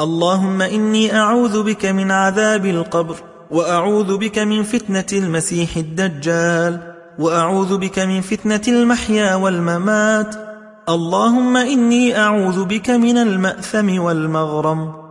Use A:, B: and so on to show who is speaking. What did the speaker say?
A: اللهم إني أعوذ بك من عذاب القبر وأعوذ بك من فتنة المسيح الدجال وأعوذ بك من فتنة المحيا والممات. اللهم إني أعوذ بك من المأثم والمغرم.